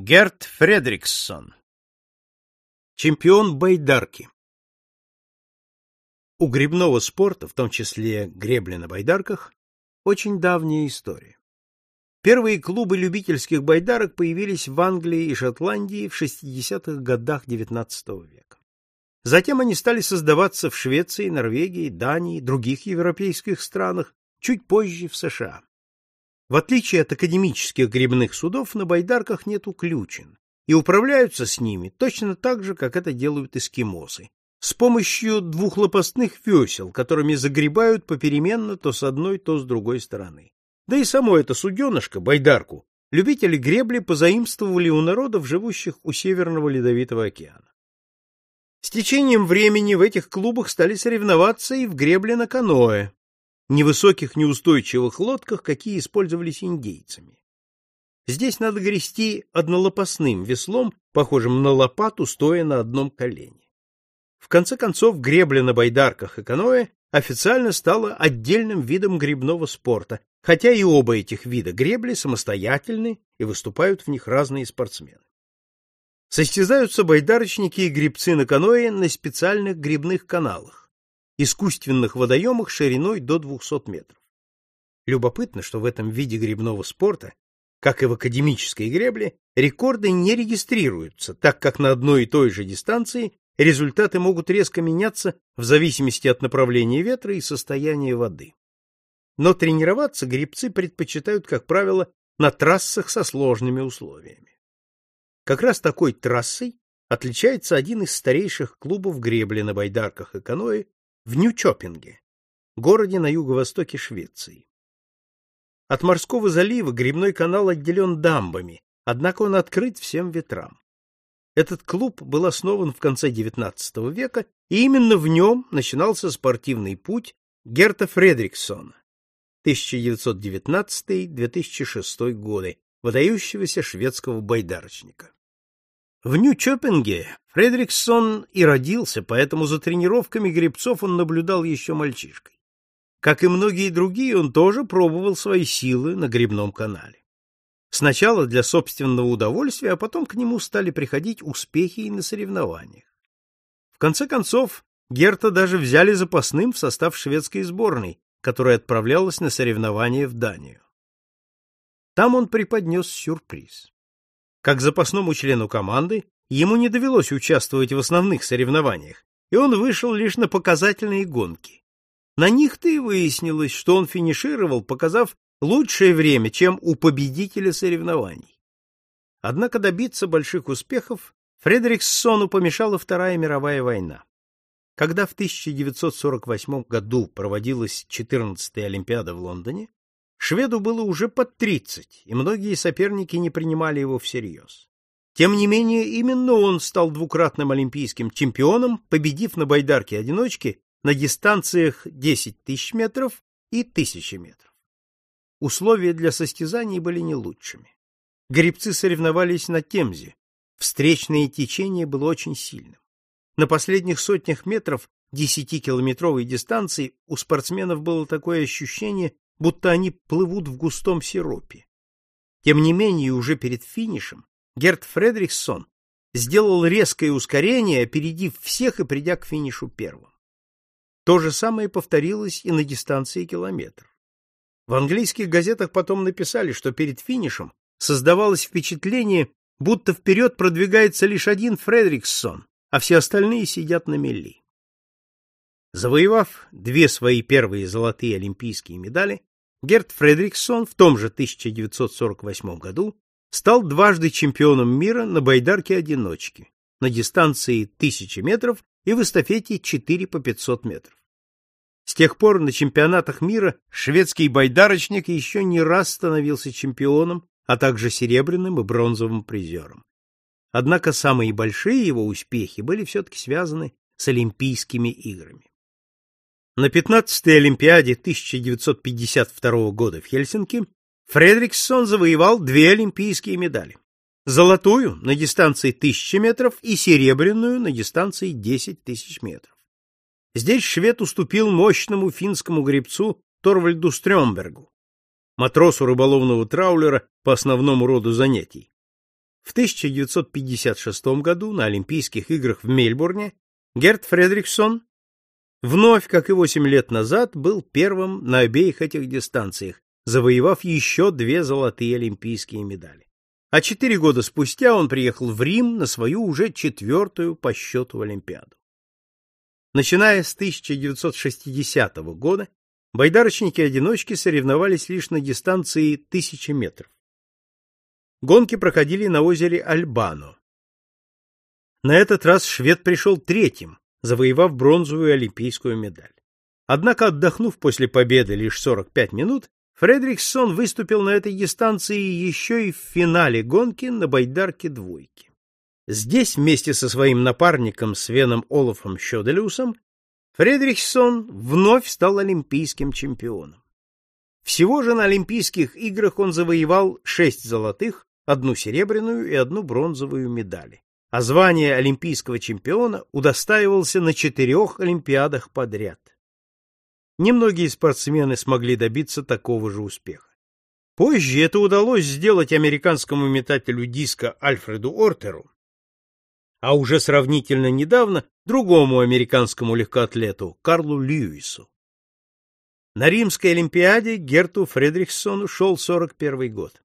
Герт Фредриксон Чемпион байдарки У гребного спорта, в том числе гребли на байдарках, очень давняя история. Первые клубы любительских байдарок появились в Англии и Шотландии в 60-х годах XIX века. Затем они стали создаваться в Швеции, Норвегии, Дании, других европейских странах, чуть позже в США. В отличие от академических гребных судов, на байдарках нет уключен, и управляются с ними точно так же, как это делают эскимосы, с помощью двухлопастных весел, которыми загребают попеременно то с одной, то с другой стороны. Да и само это суденышко, байдарку, любители гребли позаимствовали у народов, живущих у Северного Ледовитого океана. С течением времени в этих клубах стали соревноваться и в гребле на каноэ, невысоких неустойчивых лодках, какие использовались индейцами. Здесь надо грести однолопастным веслом, похожим на лопату, стоя на одном колене. В конце концов, гребля на байдарках и каноэ официально стала отдельным видом гребного спорта, хотя и оба этих вида гребли самостоятельны и выступают в них разные спортсмены. Состязаются байдарочники и гребцы на каноэ на специальных гребных каналах искусственных водоемах шириной до 200 метров. Любопытно, что в этом виде гребного спорта, как и в академической гребле, рекорды не регистрируются, так как на одной и той же дистанции результаты могут резко меняться в зависимости от направления ветра и состояния воды. Но тренироваться гребцы предпочитают, как правило, на трассах со сложными условиями. Как раз такой трассой отличается один из старейших клубов гребли на байдарках и каноэ в Нью-Чоппинге, городе на юго-востоке Швеции. От морского залива гребной канал отделен дамбами, однако он открыт всем ветрам. Этот клуб был основан в конце XIX века, и именно в нем начинался спортивный путь Герта Фредриксона 1919-2006 годы, выдающегося шведского байдарочника. В Нью-Чоппинге Фредриксон и родился, поэтому за тренировками гребцов он наблюдал еще мальчишкой. Как и многие другие, он тоже пробовал свои силы на гребном канале. Сначала для собственного удовольствия, а потом к нему стали приходить успехи и на соревнованиях. В конце концов, Герта даже взяли запасным в состав шведской сборной, которая отправлялась на соревнования в Данию. Там он преподнес сюрприз. Как запасному члену команды, ему не довелось участвовать в основных соревнованиях, и он вышел лишь на показательные гонки. На них-то и выяснилось, что он финишировал, показав лучшее время, чем у победителя соревнований. Однако добиться больших успехов Фредерикссону помешала Вторая мировая война. Когда в 1948 году проводилась 14-я Олимпиада в Лондоне, Шведу было уже под тридцать, и многие соперники не принимали его всерьез. Тем не менее, именно он стал двукратным олимпийским чемпионом, победив на байдарке-одиночке на дистанциях 10 тысяч метров и 1000 метров. Условия для состязаний были не лучшими. Гребцы соревновались на Темзе. Встречное течение было очень сильным. На последних сотнях метров 10-километровой дистанции у спортсменов было такое ощущение, будто они плывут в густом сиропе. Тем не менее, уже перед финишем Герт Фредриксон сделал резкое ускорение, опередив всех и придя к финишу первым. То же самое повторилось и на дистанции километров. В английских газетах потом написали, что перед финишем создавалось впечатление, будто вперед продвигается лишь один Фредриксон, а все остальные сидят на мели. Завоевав две свои первые золотые олимпийские медали, Герт Фредриксон в том же 1948 году стал дважды чемпионом мира на байдарке-одиночке на дистанции 1000 метров и в эстафете 4 по 500 метров. С тех пор на чемпионатах мира шведский байдарочник еще не раз становился чемпионом, а также серебряным и бронзовым призером. Однако самые большие его успехи были все-таки связаны с Олимпийскими играми. На 15-й Олимпиаде 1952 года в Хельсинки Фредриксон завоевал две олимпийские медали. Золотую на дистанции 1000 метров и серебряную на дистанции 10 тысяч метров. Здесь швед уступил мощному финскому гребцу Торвальду Стрёмбергу, матросу рыболовного траулера по основному роду занятий. В 1956 году на Олимпийских играх в Мельбурне Герт Фредриксон вновь, как и восемь лет назад, был первым на обеих этих дистанциях, завоевав еще две золотые олимпийские медали. А четыре года спустя он приехал в Рим на свою уже четвертую по счету Олимпиаду. Начиная с 1960 года, байдарочники-одиночки соревновались лишь на дистанции тысячи метров. Гонки проходили на озере Альбано. На этот раз швед пришел третьим, завоевав бронзовую олимпийскую медаль. Однако, отдохнув после победы лишь 45 минут, Фредриксон выступил на этой дистанции еще и в финале гонки на байдарке двойки. Здесь вместе со своим напарником Свеном Олафом Щоделюсом Фредриксон вновь стал олимпийским чемпионом. Всего же на Олимпийских играх он завоевал шесть золотых, одну серебряную и одну бронзовую медали. А звание олимпийского чемпиона удостаивался на четырех олимпиадах подряд. Немногие спортсмены смогли добиться такого же успеха. Позже это удалось сделать американскому метателю диска Альфреду Ортеру, а уже сравнительно недавно другому американскому легкоатлету Карлу Льюису. На Римской Олимпиаде Герту Фредриксону шел 41 год.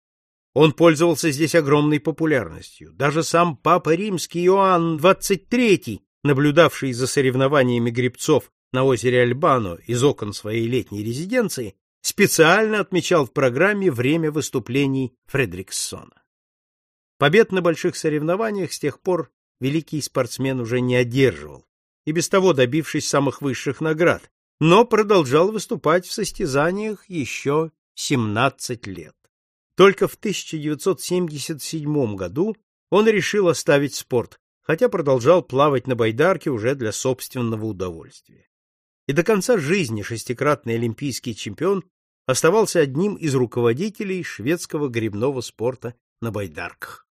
Он пользовался здесь огромной популярностью. Даже сам папа римский Иоанн XXIII, наблюдавший за соревнованиями гребцов на озере Альбано из окон своей летней резиденции, специально отмечал в программе время выступлений Фредриксона. Побед на больших соревнованиях с тех пор великий спортсмен уже не одерживал, и без того добившись самых высших наград, но продолжал выступать в состязаниях еще 17 лет. Только в 1977 году он решил оставить спорт, хотя продолжал плавать на байдарке уже для собственного удовольствия. И до конца жизни шестикратный олимпийский чемпион оставался одним из руководителей шведского гребного спорта на байдарках.